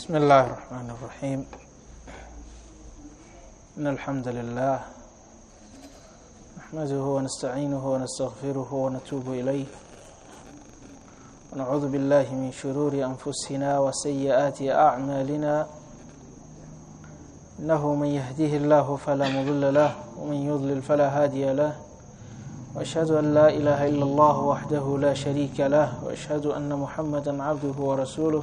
بسم الله الرحمن الرحيم. إن الحمد لله نحمده ونستعينه ونستغفره ونتوب إليه. ونعوذ بالله من شرور أنفسنا وسيئات أعمالنا. إنه من يهديه الله فلا مضل له ومن يضلل فلا هادي له. وأشهد أن لا إله إلا الله وحده لا شريك له وأشهد أن محمدا عبده ورسوله.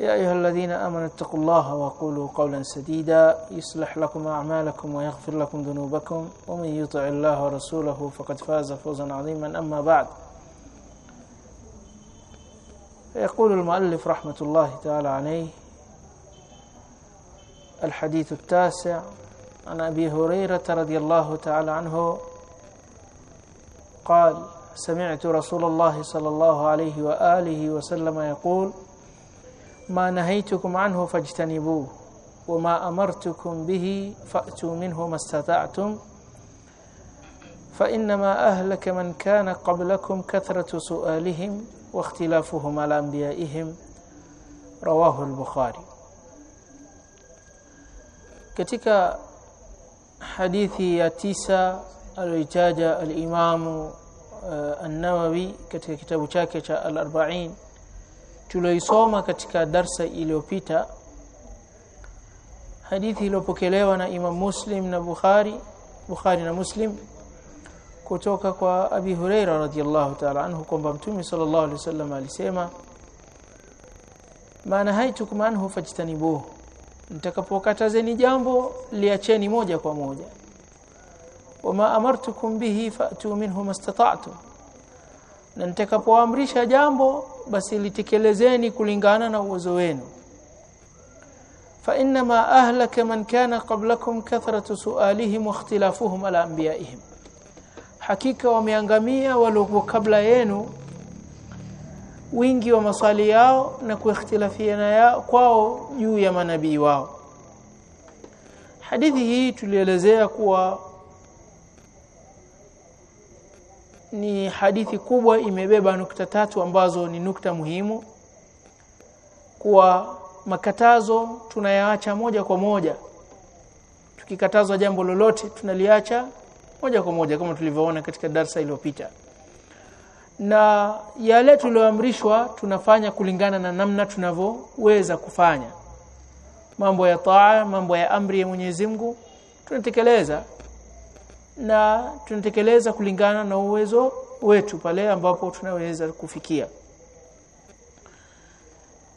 يا أيها الذين آمنوا اتقوا الله وقولوا قولا سديدا. يصلح لكم أعمالكم ويغفر لكم ذنوبكم. ومن يطع الله ورسوله فقد فاز فوزا عظيما. أما بعد يقول المؤلف رحمة الله تعالى عليه الحديث التاسع عن أبي هريرة رضي الله تعالى عنه قال سمعت رسول الله صلى الله عليه وآله وسلم يقول ما نهيتكم عنه فاجتنبوه وما أمرتكم به فأتوا منه ما استطعتم. فإنما أهلك من كان قبلكم كثرة سؤالهم واختلافهم على أنبيائهم رواه البخاري. tisa aliyoitaja al-Imamu uh, an-Nawawi katika kitabu chake cha al-Arba'in tulioisoma katika darsa iliyopita hadithi iliyopokelewa na Imam Muslim na Bukhari Bukhari na Muslim kutoka kwa Abi Huraira radhiyallahu ta'ala anhu kwamba Mtume sallallahu alaihi wasallam alisema maana haitukum anhu fajtanibuhu mtakapokatazeni jambo liacheni moja kwa moja. Wama amartukum bihi fa'tu minhu mastata'tum na nitakapoamrisha jambo basi litekelezeni kulingana na uwezo wenu. Fa inma ahlaka man kana qablakum kathratu su'alihim wa ikhtilafuhum ala anbiya'ihim. Hakika wameangamia waliokuwa kabla yenu wingi wa maswali yao na kuikhtilafiana yao kwao juu ya manabii wao. Hadithi hii tulielezea kuwa ni hadithi kubwa imebeba nukta tatu ambazo ni nukta muhimu. Kuwa makatazo tunayaacha moja kwa moja. Tukikatazwa jambo lolote tunaliacha moja kwa moja kama tulivyoona katika darsa iliyopita. Na yale tulioamrishwa tunafanya kulingana na namna tunavyoweza kufanya. Mambo ya taa mambo ya amri ya Mwenyezi Mungu tunatekeleza na tunatekeleza kulingana na uwezo wetu pale ambapo tunaweza kufikia.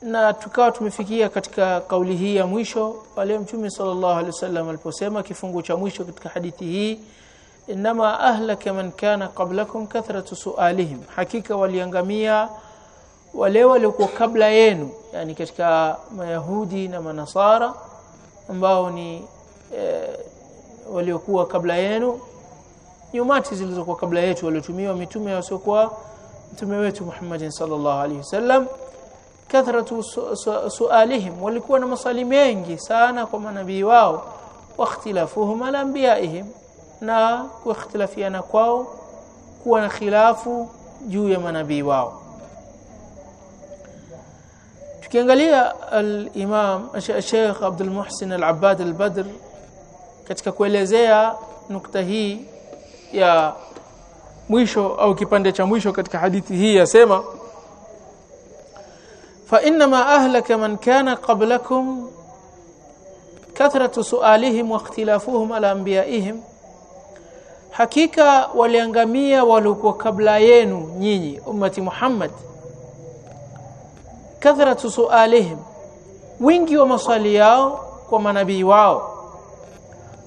Na tukawa tumefikia katika kauli hii ya mwisho pale mtume sallallahu alaihi wasallam aliposema kifungu cha mwisho katika hadithi hii inama ahlaka man kana qablakum kathratu su'alihim. Hakika waliangamia wale waliokuwa kabla yenu yani katika mayahudi na manasara ambao ni e, waliokuwa kabla yenu nyumati zilizokuwa kabla yetu waliotumiwa mitume wasiokuwa mtume wetu Muhammad sallallahu alaihi wasallam kathratu sualihim su, walikuwa na maswali mengi sana kwa manabii wao wakhtilafuhum ala anbiyaihim na kuikhtilafiana kwao kuwa na khilafu juu ya manabii wao. Tukiangalia al-Imam Sheikh Abdul Muhsin Al-Abbad Al-Badr katika kuelezea nukta hii ya mwisho au kipande cha mwisho katika hadithi hii yasema fa inma ahlaka man kana qablakum kathratu su'alihim wa ikhtilafuhum ala anbiya'ihim. Hakika waliangamia waliokuwa kabla yenu nyinyi ummati Muhammad. Kathratu su'alihim wingi wa maswali yao kwa manabii wao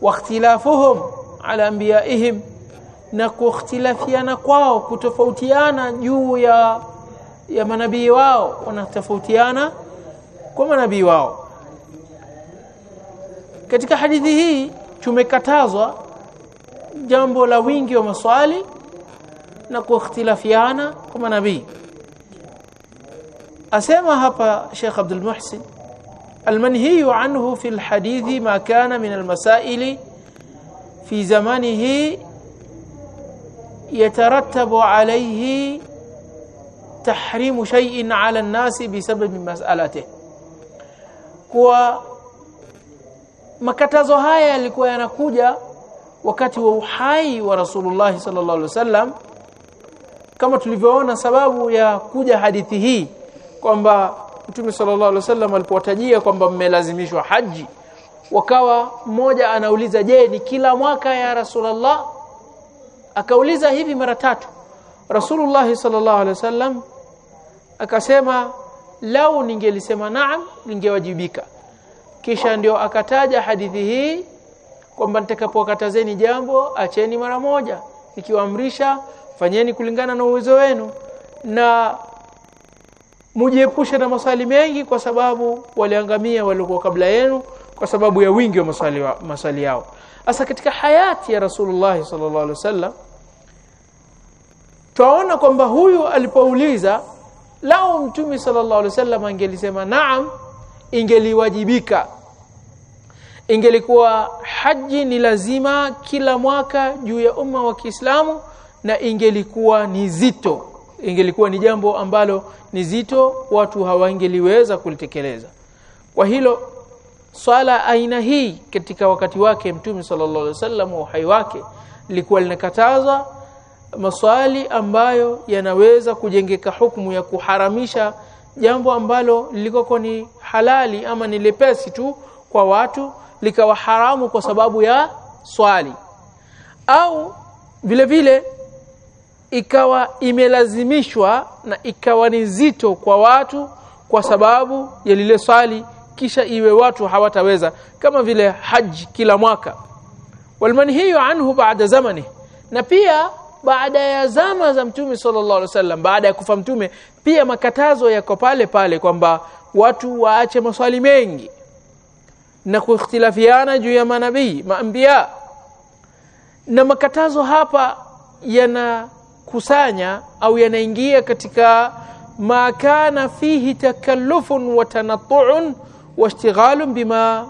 wa على انبيائهم na kukhtilafiana kwao kutofautiana juu ya ya manabii wao. Wanatofautiana kwa manabii wao. Katika hadithi hii tumekatazwa jambo la wingi wa maswali na kuikhtilafiana kwa manabii. Asema hapa Sheikh Abdul Muhsin almanhiyu anhu fi alhadithi ma kana min almasaili fi zamanihi yatarattabu alayhi tahrimu shay'in ala an-nasi bisababi mas'alatihi. Kwa makatazo haya yalikuwa yanakuja wakati wa uhai wa Rasulullah sallallahu alaihi wasallam kama tulivyoona sababu ya kuja hadithi hii kwamba Mtume sallallahu alaihi wasallam alipowatajia kwamba mmelazimishwa haji wakawa mmoja anauliza je ni kila mwaka ya Rasulullah? Akauliza hivi mara tatu. Rasulullah sallallahu alaihi wasallam akasema lau ningelisema naam ningewajibika. Kisha ndio akataja hadithi hii kwamba nitakapokatazeni jambo acheni mara moja nikiwaamrisha fanyeni kulingana na uwezo wenu. Na mujiepushe na maswali mengi kwa sababu waliangamia waliokuwa kabla yenu kwa sababu ya wingi wa maswali, wa, maswali yao. Hasa katika hayati ya Rasulullah sallallahu alaihi wasallam twaona kwamba huyu alipouliza lao mtume sallallahu alaihi wasallam angelisema naam ingeliwajibika. Ingelikuwa haji ni lazima kila mwaka juu ya umma wa Kiislamu na ingelikuwa ni zito ingelikuwa ni jambo ambalo ni zito watu hawangeliweza kulitekeleza. Kwa hilo swala aina hii katika wakati wake mtume sallallahu alaihi wasallam uhai wake lilikuwa linakataza maswali ambayo yanaweza kujengeka hukumu ya kuharamisha jambo ambalo lilikuwa ni halali ama ni lepesi tu kwa watu likawa haramu kwa sababu ya swali. Au vile vile ikawa imelazimishwa na ikawa ni zito kwa watu kwa sababu ya lile swali kisha iwe watu hawataweza. Kama vile haji kila mwaka. Walmanhiyu anhu baada zamani. Na pia baada ya zama za mtume sallallahu alaihi wasallam baada ya kufa mtume pia makatazo yako pale pale kwamba watu waache maswali mengi na kuikhtilafiana juu ya manabii maambia. Na makatazo hapa yanakusanya au yanaingia katika ma kana fihi takallufun wa tanattu'un wa ishtighalun bima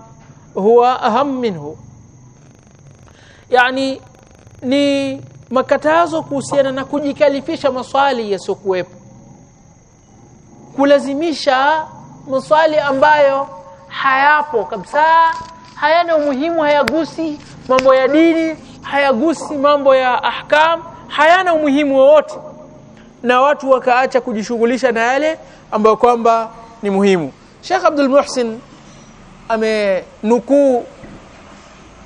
huwa aham minhu. Yani ni makatazo kuhusiana na kujikalifisha maswali yasiokuwepo kulazimisha maswali ambayo hayapo kabisa hayana umuhimu hayagusi mambo ya dini hayagusi mambo ya ahkam hayana umuhimu wowote. Na watu wakaacha kujishughulisha na yale ambayo kwamba ni muhimu. Sheikh Abdul Muhsin amenukuu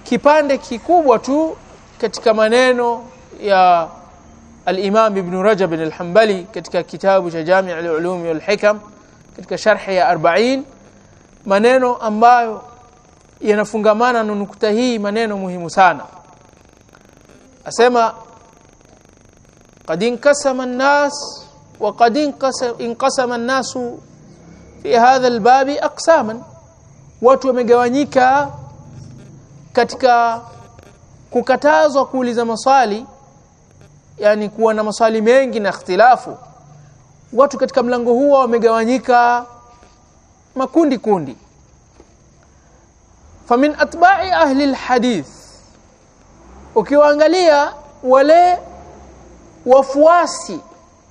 kipande kikubwa tu katika maneno ya al-Imam Ibn Rajab al-Hanbali katika kitabu cha Jami' al-Ulum wal Hikam katika sharhi ya 40 maneno ambayo yanafungamana na nukta hii maneno muhimu sana. Asema قد انقسم الناس وقد انقسم الناس في هذا الباب اقساما watu wamegawanyika katika kukatazwa kuuliza maswali yani kuwa na maswali mengi na ikhtilafu watu katika mlango huo wamegawanyika makundi kundi famin atba'i ahli alhadith ukiwaangalia wale wafuasi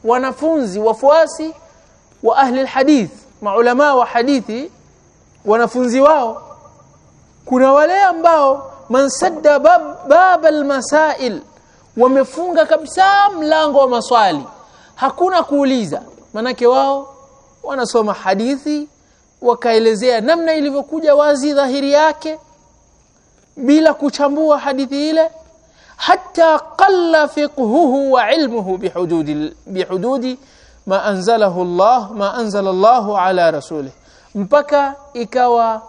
wanafunzi wafuasi wa ahli alhadith maulama wa hadithi wanafunzi wao. Kuna wale ambao man sadda bab, bab almasail wamefunga kabisa mlango wa maswali. Hakuna kuuliza. Manake wao wanasoma hadithi wakaelezea namna ilivyokuja wazi dhahiri yake bila kuchambua hadithi ile hatta qalla fiqhuhu wa ilmuhu bihududi bihududi ma anzalahu Allah ma anzala Allah ala rasulih. Mpaka ikawa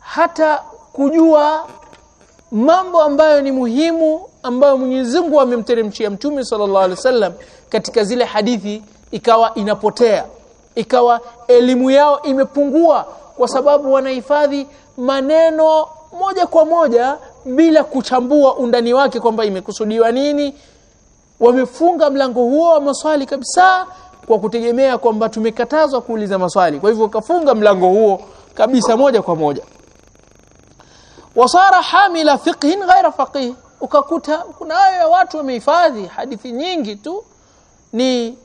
hata kujua mambo ambayo ni muhimu ambayo Mwenyezi Mungu amemteremshia Mtume sallallahu alaihi wasallam katika zile hadithi ikawa inapotea. Ikawa elimu yao imepungua kwa sababu wanahifadhi maneno moja kwa moja bila kuchambua undani wake kwamba imekusudiwa nini. Wamefunga mlango huo wa maswali kabisa kwa kutegemea kwamba tumekatazwa kuuliza maswali. Kwa hivyo kafunga mlango huo kabisa moja kwa moja. Wasara hamila fiqhin ghaira faqih. Ukakuta kuna ya watu wamehifadhi hadithi nyingi tu. Ni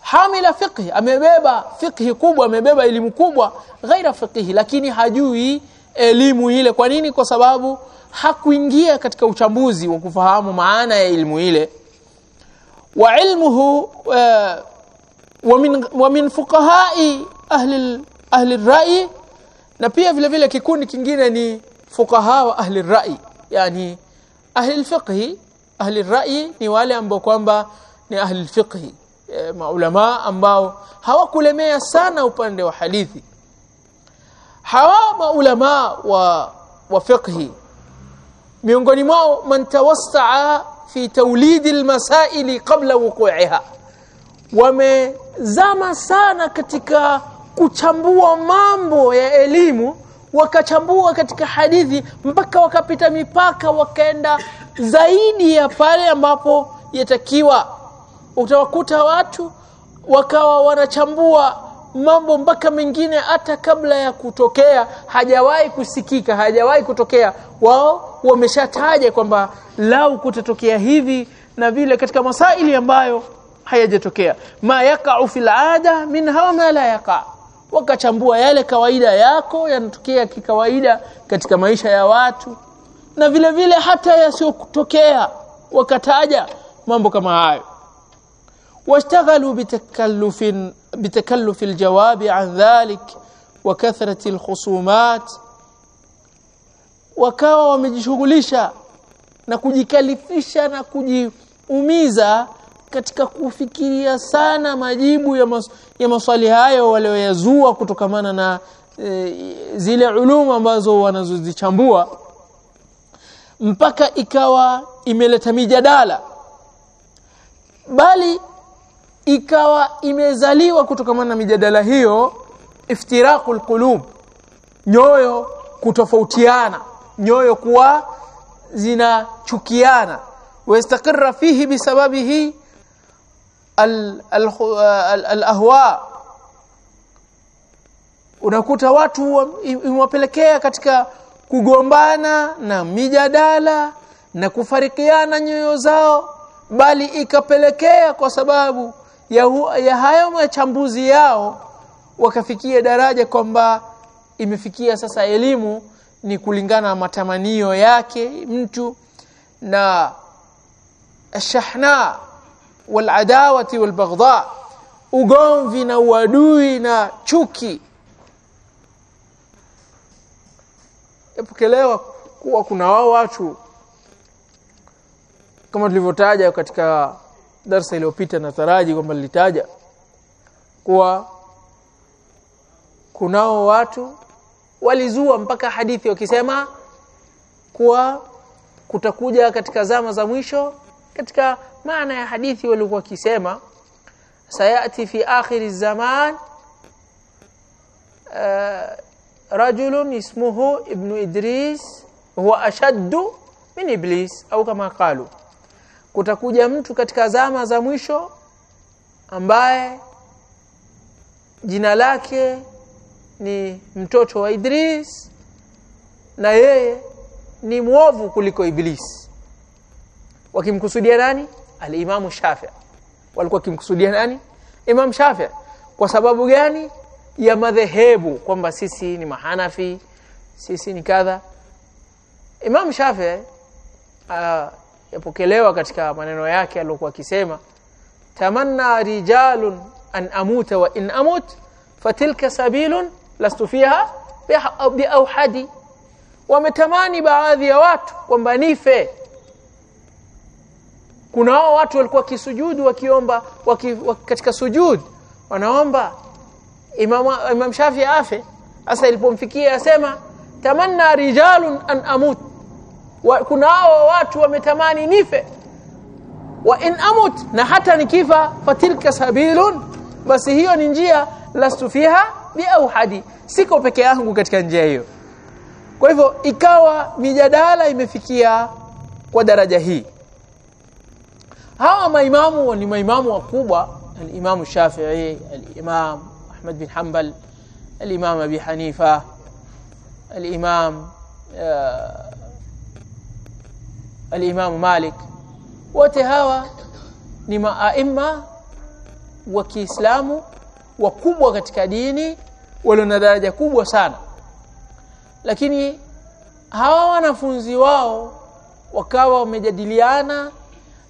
hamila fiqhi amebeba fiqhi kubwa amebeba elimu kubwa ghaira fiqhi lakini hajui elimu ile. Kwa nini? Kwa sababu hakuingia katika uchambuzi wa kufahamu maana ya ilmu ile. Wa ilmuhu uh, wa min min fuqahai ahli ahli rai na pia vile vile kikundi kingine ni fuqaha wa ahli rai yani ahli alfiqhi ahli rai ni wale ambao kwamba ni ahli alfiqhi e, maulama ambao hawakulemea sana upande wa hadithi. Hawa maulama wa wa fiqhi miongoni mwao man tawassaa fi tawlid almasail qabla wuqu'iha. Wamezama sana katika kuchambua mambo ya elimu wakachambua katika hadithi mpaka wakapita mipaka wakaenda zaidi ya pale ambapo yatakiwa. Utawakuta watu wakawa wanachambua mambo mpaka mengine hata kabla ya kutokea hajawahi kusikika hajawahi kutokea. Wao wameshataja kwamba lau kutatokea hivi na vile katika masaili ambayo hayajatokea. Ma yakau fil ada minha wa ma la yaka wakachambua yale kawaida yako yanatokea kikawaida katika maisha ya watu na vile vile hata yasiyotokea. Wakataja mambo kama hayo. Washtaghalu bitakallufin bitakallufil jawabi an dhalik wa kathrati wakawa wamejishughulisha na kujikalifisha na kujiumiza katika kufikiria sana majibu ya, mas, ya maswali hayo walioyazua kutokamana na e, zile ulumu ambazo wanazozichambua mpaka ikawa imeleta mijadala bali ikawa imezaliwa kutokamana na mijadala hiyo iftiraqul qulub nyoyo kutofautiana nyoyo kuwa zinachukiana. Wastaqirra fihi bisababihi al-ahwa unakuta watu imewapelekea katika kugombana na mijadala na kufarikiana nyoyo zao bali ikapelekea kwa sababu ya, ya hayo machambuzi yao wakafikia daraja kwamba imefikia sasa elimu ni kulingana na matamanio yake mtu na ashahna waladawati walbaghdha ugomvi na uadui na chuki. Epokelewa kuwa kuna wao watu kama tulivyotaja katika darsa iliyopita na taraji kwamba lilitaja kuwa kunao watu walizua mpaka hadithi wakisema kuwa kutakuja katika zama za mwisho katika maana ya hadithi walikuwa wakisema sayati fi akhir zaman uh, rajulun ismuhu ibn idris huwa ashaddu min iblis. Au kama qalu kutakuja mtu katika zama za mwisho ambaye jina lake ni mtoto wa Idris na yeye ni mwovu kuliko Iblis. Wakimkusudia nani? Alimamu Shafi. Walikuwa wakimkusudia nani? Imam Shafi. Kwa sababu gani? Ya madhehebu kwamba sisi ni mahanafi sisi ni kadha. Imam Shafi uh, yapokelewa katika maneno yake aliyokuwa akisema tamanna rijalun an amuta wa in amut fatilka sabilun lastu fiha bi auhadi wametamani baadhi ya watu kwamba nife. Kuna hao watu walikuwa kisujudu wakiomba waki, waki, katika sujud wanaomba. Imam, Imam Shafi afe. Sasa ilipomfikia asema tamanna rijalun an amut. Wa, kuna hao watu wametamani nife. Wa in amut na hata nikifa fatilka sabilun. Basi hiyo ni njia lastu fiha bi auhadi siko peke yangu katika njia hiyo. Kwa hivyo ikawa mijadala imefikia kwa daraja hii. Hawa maimamu ni maimamu wakubwa al-Imam Shafi'i al-Imam Ahmad bin Hanbal al-Imam Abi Hanifa al-Imam al-Imam Malik. Wote hawa ni maaima wa Kiislamu wakubwa katika dini walio na daraja kubwa sana. Lakini hawa wanafunzi wao wakawa wamejadiliana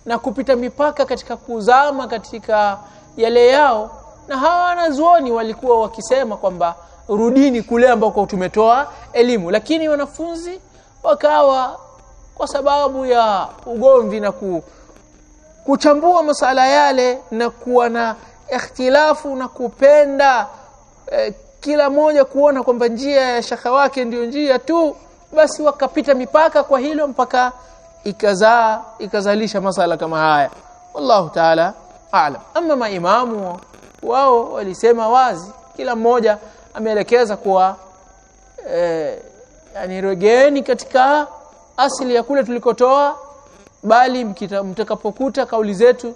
na kupita mipaka katika kuzama katika yale yao na hawa wanazuoni walikuwa wakisema kwamba rudini kule ambako tumetoa elimu. Lakini wanafunzi wakawa kwa sababu ya ugomvi na ku, kuchambua masala yale na kuwa na ikhtilafu na kupenda eh, kila mmoja kuona kwamba njia ya shaka wake ndiyo njia tu basi wakapita mipaka kwa hilo mpaka ikazaa ikazalisha masala kama haya. Wallahu taala aalam. Ama maimamu wao walisema wazi kila mmoja ameelekeza kuwa eh, yani regeni katika asili ya kule tulikotoa bali mtakapokuta kauli zetu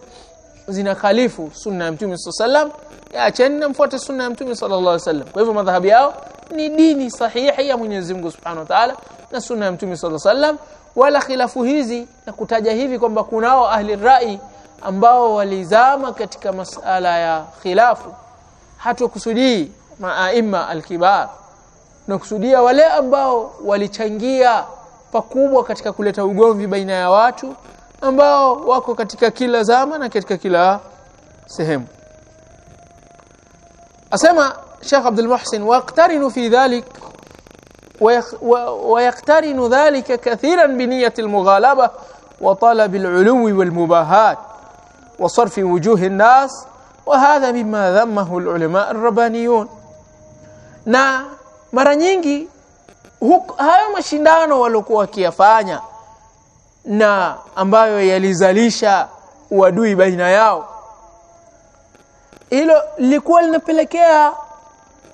zina khalifu sunna ya mtume sallam yaacheni na mfuate sunna ya mtume sallallahu alaihi wasallam. Kwa hivyo madhahabi yao ni dini sahihi ya Mwenyezi Mungu Subhanahu wa Ta'ala na sunna ya mtume sallallahu alaihi wasallam. Wala khilafu hizi na kutaja hivi kwamba kunao ahli rai ambao walizama katika masala ya khilafu. Hatukusudii maaima alkibar. Na kusudia wale ambao walichangia pakubwa katika kuleta ugomvi baina ya watu ambao wako katika kila zama na katika kila sehemu asema Sheikh Abdul Muhsin waqtarinu fi dhalik ويقترن ذلك كثيرا بنية المغالبة وطلب العلو والمباهات وصرف وجوه الناس وهذا مما ذمه العلماء الربانيون na mara nyingi hayo mashindano waliokuwa wakiyafanya na ambayo yalizalisha uadui baina yao. Hilo lilikuwa linapelekea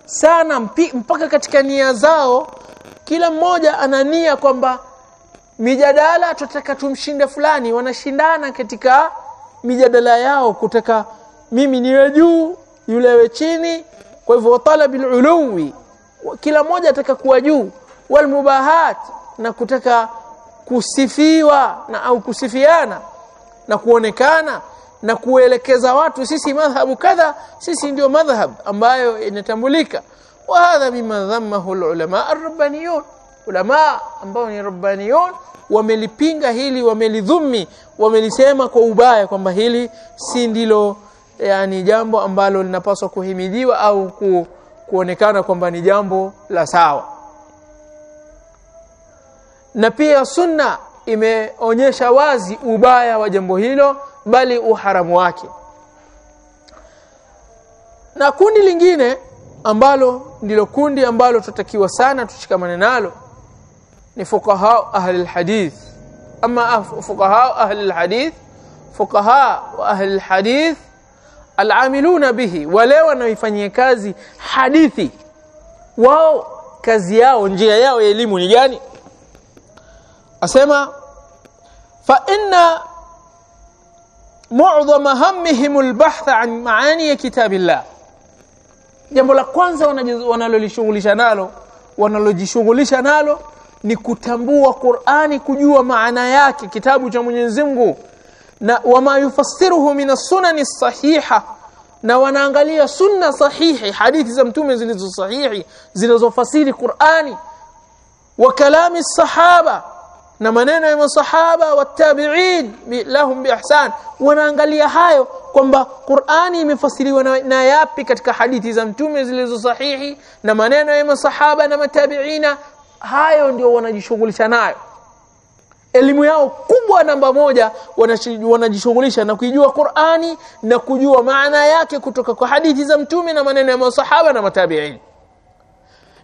sana mpaka katika nia zao kila mmoja anania kwamba mijadala tutataka tumshinde fulani wanashindana katika mijadala yao kutaka mimi niwe juu yule awe chini. Kwa hivyo talabil uluwi kila mmoja ataka kuwa juu. Wal na kutaka kusifiwa na au kusifiana na kuonekana na kuelekeza watu sisi madhhabu kadha sisi ndio madhhab ambayo inatambulika. Wa hadha mimma dhammahu ulama ar-rabbaniyun. Ulama ambao ni rabbaniyun wamelipinga hili wamelidhumi wamelisema kwa ubaya kwamba hili si ndilo yani jambo ambalo linapaswa kuhimidiwa au ku, kuonekana kwamba ni jambo la sawa na pia sunna imeonyesha wazi ubaya wa jambo hilo bali uharamu wake. Na kundi lingine ambalo ndilo kundi ambalo tutakiwa sana tushikamane nalo ni fuqaha ahli alhadith ama fuqaha ahli alhadith fuqaha wa ahli alhadith al'amiluna bihi wale wanaoifanyia kazi hadithi. Wao kazi yao njia yao ya elimu ni gani asema fa inna mu'dhama hammihim al-bahth an maani kitabillah. Jambo la kwanza wanalolishughulisha nalo wanalojishughulisha nalo ni kutambua Qur'ani kujua maana yake kitabu cha Mwenyezi Mungu. Na wama yufasiruhu min as-sunani sahiha na wanaangalia sunna sahihi hadithi za mtume zilizo sahihi zinazofasiri Qur'ani. Wa kalami sahaba na maneno ya masahaba watabi'in lahum biihsan wanaangalia hayo kwamba Qur'ani imefasiriwa na, na yapi katika hadithi za mtume zilizo sahihi na maneno ya masahaba na matabiina hayo ndio wanajishughulisha nayo. Elimu yao kubwa namba moja wanajishughulisha na kuijua Qur'ani na kujua maana yake kutoka kwa hadithi za mtume na maneno ya masahaba na matabiin.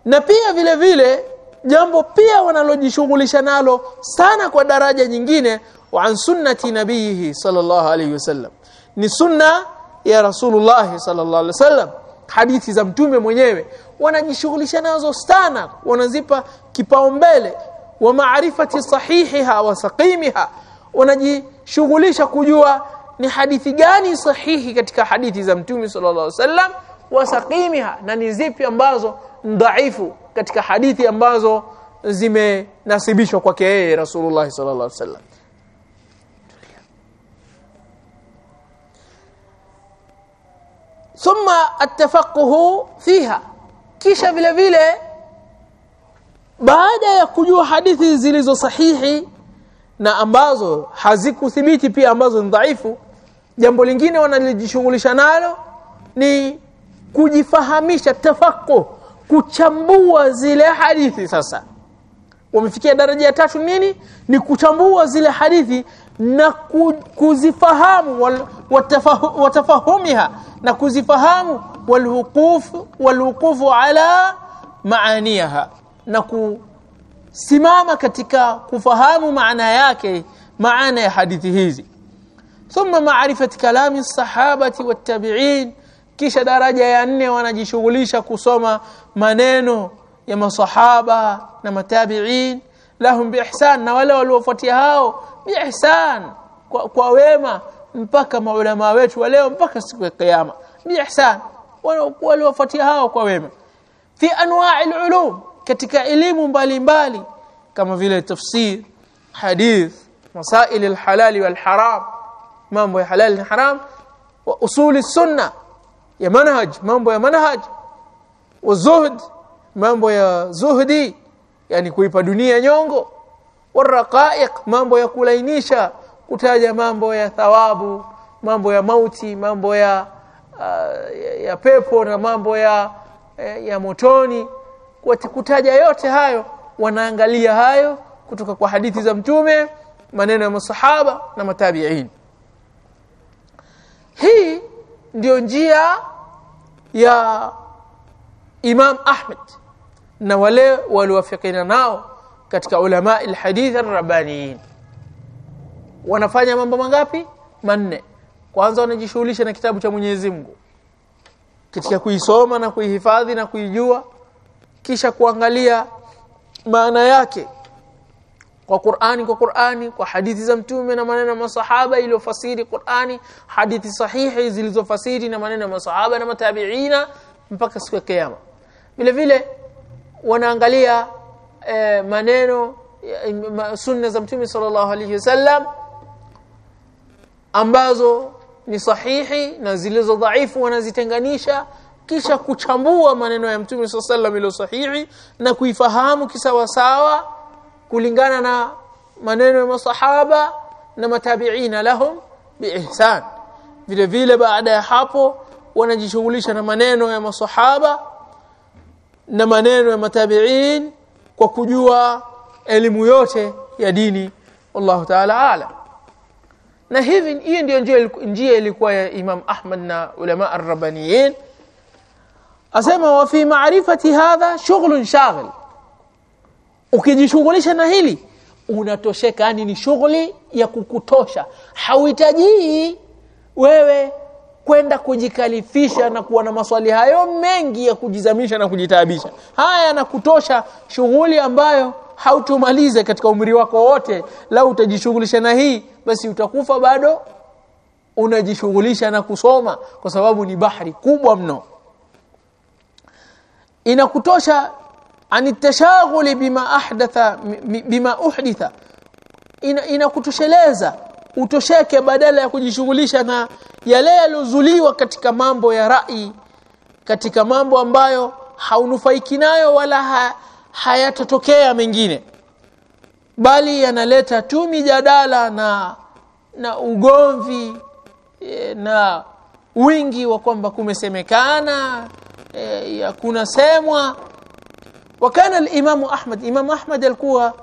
Na pia vile vile jambo pia wanalojishughulisha nalo sana kwa daraja nyingine wa an sunnati nabiyihi sallallahu alayhi wasallam. Ni sunna ya rasulullah sallallahu alayhi wasallam. Hadithi za mtume mwenyewe wanajishughulisha nazo sana wanazipa kipaumbele. Wa maarifati sahihiha wa saqimiha wanajishughulisha kujua ni hadithi gani sahihi katika hadithi za mtume sallallahu alayhi wasallam wa wasaqimiha na ni zipi ambazo dhaifu katika hadithi ambazo zimenasibishwa kwake yeye Rasulullah sallallahu alaihi wasallam. Thumma atafaquhu fiha. Kisha vile vile baada ya kujua hadithi zilizo sahihi na ambazo hazikuthibiti pia ambazo ni dhaifu jambo lingine wanalijishughulisha nalo ni kujifahamisha tafaqqu kuchambua zile hadithi sasa. Wamefikia daraja ya tatu nini? Ni kuchambua zile hadithi na kuzifahamu watafahumiha na kuzifahamu walwuqufu walwuqufu ala maaniha na kusimama katika kufahamu maana yake maana ya hadithi hizi. Thumma maarifati kalami sahabati wattabi'in kisha daraja ya nne wanajishughulisha kusoma maneno ya masahaba na matabi'in. Lahum biihsan na wale waliofuatia hao biihsan kwa, kwa wema mpaka maulama wetu leo mpaka siku ya kiyama. Biihsan waliofuatia hao kwa wema. Fi anwa'i ulum katika elimu mbalimbali kama vile tafsir hadith masail alhalal walharam mambo ya halal na haram wa usuli sunna ya manhaj mambo ya manhaj wa zuhd mambo ya zuhdi yani kuipa dunia nyongo waraqaiq mambo ya kulainisha kutaja mambo ya thawabu mambo ya mauti mambo ya uh, ya pepo na mambo ya ya motoni. Kutaja yote hayo wanaangalia hayo kutoka kwa hadithi za mtume maneno ya masahaba na matabi'in. Hii ndio njia ya Imam Ahmed na wale waliowafikiana nao katika ulama alhadith arrabaniin wanafanya mambo mangapi? Manne. Kwanza wanajishughulisha na kitabu cha Mwenyezi Mungu. Katika kuisoma na kuihifadhi na kuijua kisha kuangalia maana yake kwa Qur'ani kwa Qur'ani kwa hadithi za mtume na maneno ya masahaba iliyofasiri Qur'ani hadithi sahihi zilizofasiri na maneno ya masahaba na matabiina mpaka siku ya kiyama. Vile vile wanaangalia eh, maneno ma, sunna za mtume sallallahu alayhi wasallam ambazo ni sahihi na zilizo dhaifu wanazitenganisha kisha kuchambua maneno ya mtume sallallahu alayhi wasallam ilo sahihi na kuifahamu kisawasawa kulingana na maneno ya masahaba na matabiina lahum biihsan vile vile baada ya hapo wanajishughulisha na maneno ya masahaba na maneno ya matabiin kwa kujua elimu yote ya dini. Wallahu ta'ala ala na hivi hiyo ndio njia ilikuwa ya Imam Ahmad na ulama ar-rabbaniyin. Asema wa fi ma'rifati hadha shughlun shaghil ukijishughulisha na hili unatosheka yani ni shughuli ya kukutosha. Hauhitaji wewe kwenda kujikalifisha na kuwa na maswali hayo mengi ya kujizamisha na kujitaabisha. Haya yanakutosha shughuli ambayo hautomalize katika umri wako wote. Lau utajishughulisha na hii basi utakufa bado unajishughulisha na kusoma kwa sababu ni bahari kubwa mno. Inakutosha anitashaguli bima ahdatha bima uhditha inakutosheleza ina utosheke badala ya kujishughulisha na yale yalozuliwa katika mambo ya rai katika mambo ambayo haunufaiki nayo wala ha, hayatatokea mengine. Bali yanaleta tu mijadala na na ugomvi e, na wingi wa kwamba kumesemekana e, kuna semwa wakana al-Imamu Ahmad. Imam Ahmad alikuwa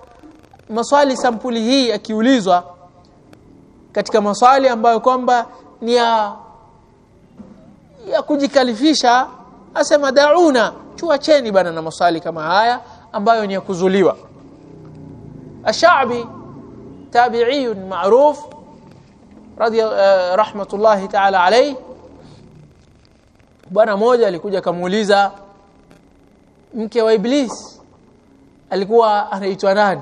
maswali sampuli hii akiulizwa katika maswali ambayo kwamba ni ya ya kujikalifisha asema dauna chuacheni bana na maswali kama haya ambayo ni ya kuzuliwa. Ash-Sha'bi tabi'iyun ma'ruf radhiya uh, rahmatullahi ta'ala alayhi bwana mmoja alikuja kamuuliza mke wa Iblis. Alikuwa anaitwa nani?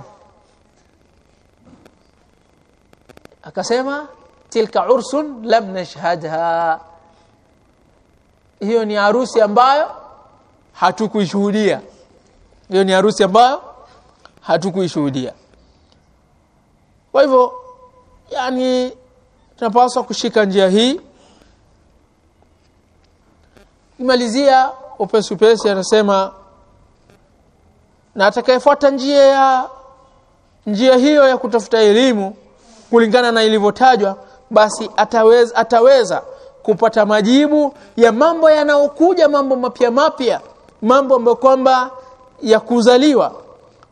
Akasema tilka ursun lam nashhadha. Hiyo ni harusi ambayo hatukuishuhudia. Hiyo ni harusi ambayo hatukuishuhudia. Kwa hivyo yani tunapaswa kushika njia hii. Imalizia upesi upesi anasema na atakayefuata njia ya njia hiyo ya kutafuta elimu kulingana na ilivyotajwa basi ataweza ataweza kupata majibu ya mambo yanayokuja mambo mapya mapya mambo ambayo kwamba ya kuzaliwa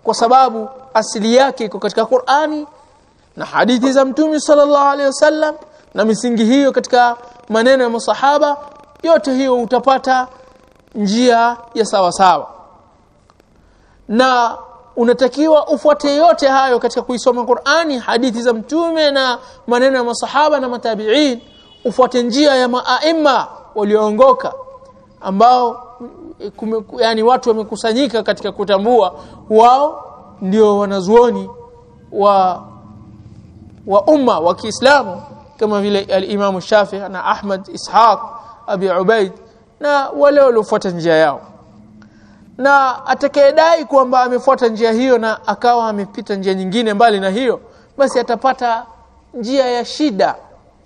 kwa sababu asili yake iko katika Qur'ani na hadithi za Mtume sallallahu alaihi wasallam na misingi hiyo katika maneno ya masahaba. Yote hiyo utapata njia ya sawa sawa na unatakiwa ufuate yote hayo katika kuisoma Qur'ani hadithi za mtume na maneno ya masahaba na matabi'in. Ufuate njia ya maaima walioongoka ambao kume, yani watu wamekusanyika katika kutambua wao ndio wanazuoni wa wa umma wa Kiislamu kama vile al-Imam Shafi'i na Ahmad Ishaq Abi Ubaid na wale waliofuata njia yao na atakayedai kwamba amefuata njia hiyo na akawa amepita njia nyingine mbali na hiyo basi atapata njia ya shida.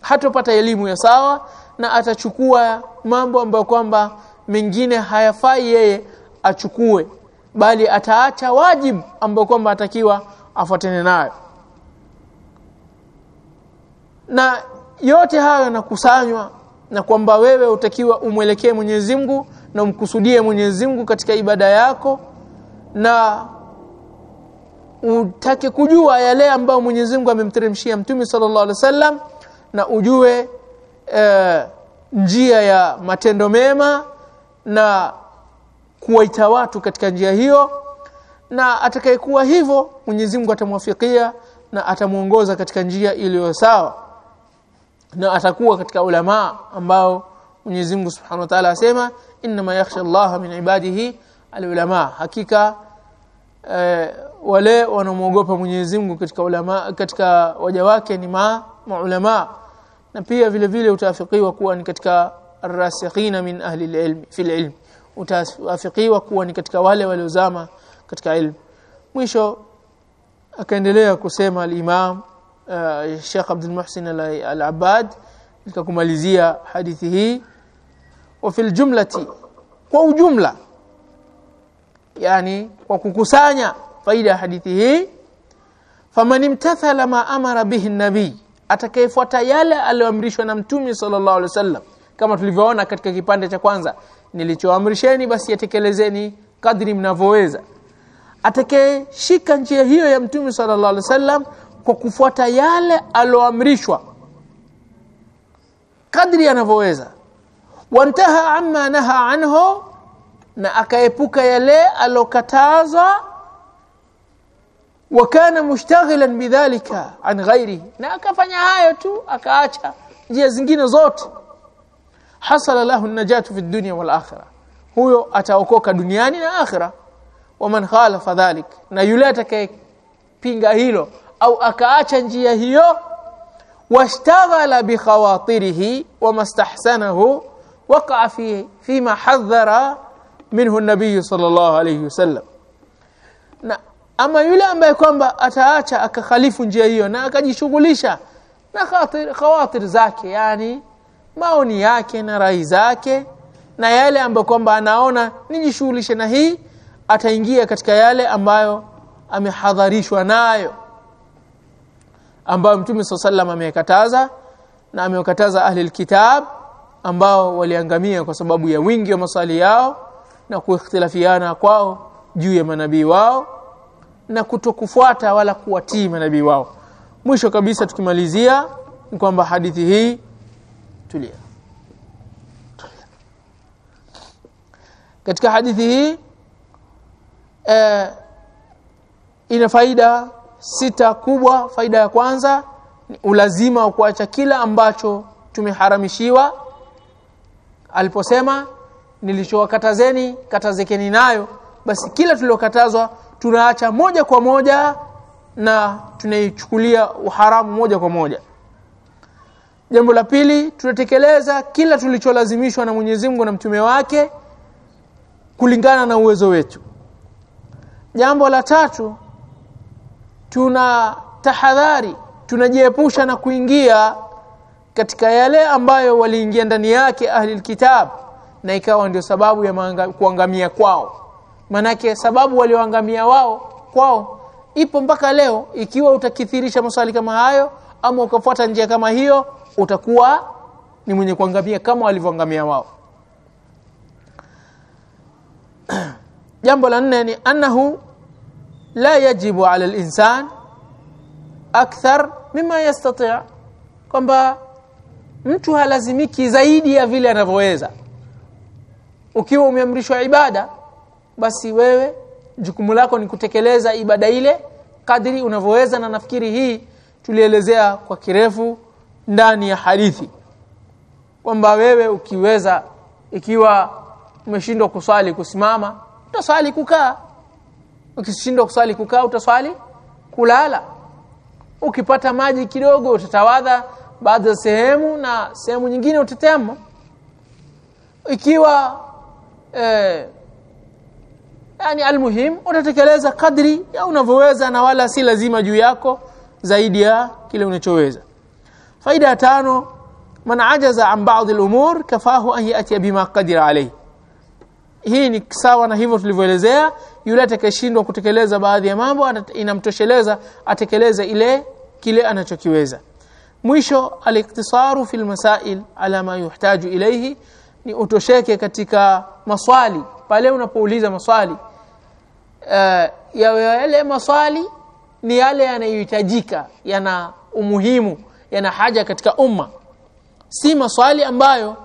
Hatopata elimu ya sawa na atachukua mambo ambayo kwamba mengine hayafai yeye achukue bali ataacha wajibu ambao kwamba atakiwa afuatane nayo. Na yote hayo yanakusanywa na kwamba wewe utakiwa umwelekee Mwenyezi Mungu na umkusudie Mwenyezi Mungu katika ibada yako na utake kujua yale ambayo Mwenyezi Mungu amemteremshia Mtume sallallahu alaihi wasallam na ujue e, njia ya matendo mema na kuwaita watu katika njia hiyo. Na atakayekuwa hivyo Mwenyezi Mungu atamwafikia na atamuongoza katika njia iliyo sawa na atakuwa katika ulama ambao Mwenyezi Mungu Subhanahu wa Ta'ala asema inma yakhsha Allah min ibadihi alulama. Hakika e, wale wanamuogopa Mwenyezi Mungu katika ulama katika waja wake ni ma maulama. Na pia vile vile utafikiwa kuwa ni katika arrasikhina min ahli alilm fil ilm. Utafikiwa kuwa ni katika wale waliozama katika ilmu mwisho akaendelea kusema al-Imam uh, Sheikh Abdul Muhsin al-Abbad kumalizia hadithi hii wa fil jumlati kwa ujumla yani kwa kukusanya faida ya hadithi hii. Faman imtathala ma amara bihi nabii atakayefuata yale aliyoamrishwa na mtume sallallahu alaihi wasallam kama tulivyoona katika kipande cha kwanza nilichoamrisheni basi yatekelezeni kadri mnavyoweza. Atakayeshika njia hiyo ya mtume sallallahu alaihi wasallam kwa kufuata yale aloamrishwa kadri anavyoweza wantaha amma naha anhu na akaepuka yale alokatazwa. Wakana mushtaghilan bidhalika an ghairi na akafanya hayo tu akaacha njia zingine zote. Hasala lahu najatu fi dunya wal akhirah. Huyo ataokoka duniani na akhirah. Waman khalafa dhalik na yule atakayepinga hilo au akaacha njia hiyo. Washtaghala bi khawatirihi wamastahsanahu waqa في fima hadhara minhu an-nabiy sallallahu alayhi wasallam na ama yule ambaye kwamba ataacha akakhalifu njia hiyo na akajishughulisha na khatir khawatir zake yani maoni yake na rai zake na yale ambayo kwamba anaona nijishughulishe na hii ataingia katika yale ambayo amehadharishwa nayo ambayo Mtume SAW amekataza na amekataza ahli alkitab ambao waliangamia kwa sababu ya wingi wa maswali yao na kuikhtilafiana kwao juu ya manabii wao na kutokufuata wala kuwatii manabii wao. Mwisho kabisa tukimalizia ni kwamba hadithi hii tulia. Katika hadithi hii eh, ina faida sita kubwa. Faida ya kwanza ni ulazima wa kuacha kila ambacho tumeharamishiwa aliposema nilichowakatazeni katazekeni nayo. Basi kila tuliokatazwa tunaacha moja kwa moja na tunaichukulia uharamu moja kwa moja. Jambo la pili tunatekeleza kila tulicholazimishwa na Mwenyezi Mungu na mtume wake kulingana na uwezo wetu. Jambo la tatu tuna tahadhari tunajiepusha na kuingia katika yale ambayo waliingia ndani yake ahli kitab na ikawa ndio sababu ya manga, kuangamia kwao. Manake sababu walioangamia wao kwao ipo mpaka leo. Ikiwa utakithirisha maswali kama hayo ama ukafuata njia kama hiyo utakuwa ni mwenye kuangamia kama walivyoangamia wao. Jambo la nne ni annahu la yajibu ala al-insan akthar mima yastati' kwamba mtu halazimiki zaidi ya vile anavyoweza ukiwa umeamrishwa ibada basi wewe jukumu lako ni kutekeleza ibada ile kadri unavyoweza na nafikiri hii tulielezea kwa kirefu ndani ya hadithi. Kwamba wewe ukiweza ikiwa umeshindwa kuswali kusimama utaswali kukaa. Ukishindwa kuswali kukaa utaswali kulala. Ukipata maji kidogo utatawadha baadhi ya sehemu na sehemu nyingine utetemo. Ikiwa eh, yani almuhim utatekeleza kadri ya unavyoweza na wala si lazima juu yako zaidi ya kile unachoweza. Faida ya tano man ajaza an ba'd al-umur kafahu an yati bima qadira alayhi. Hii ni sawa na hivyo tulivyoelezea yule atakayeshindwa kutekeleza baadhi ya mambo inamtosheleza atekeleze ile kile anachokiweza mwisho aliktisaru fil masail ala ma yuhtaju ilayhi ni utosheke katika maswali pale unapouliza maswali. Uh, yawe yale maswali ni yale yanayohitajika yana umuhimu yana haja katika umma. Si maswali ambayo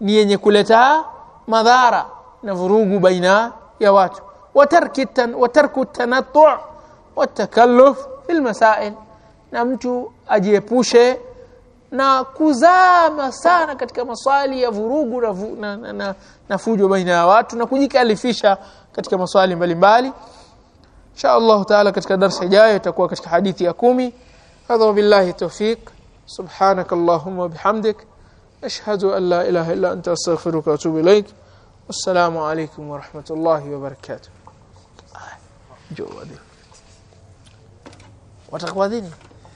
ni yenye kuleta madhara na vurugu baina ya watu. Watarku tanattu' watakalluf fil masail na mtu ajiepushe na kuzama sana katika maswali ya vurugu na, na, na, na, na fujo baina ya watu na kujikalifisha katika maswali mbalimbali. Insha Allah taala katika darasa ijayo itakuwa katika hadithi ya kumi. Hadha billahi tawfik سبحانك اللهم وبحمدك ashhadu an لا ilaha illa anta astaghfiruka wa atubu والسلام عليكم ورحمة الله وبركاته wa barakatuh. Jo wadhi watakwadhini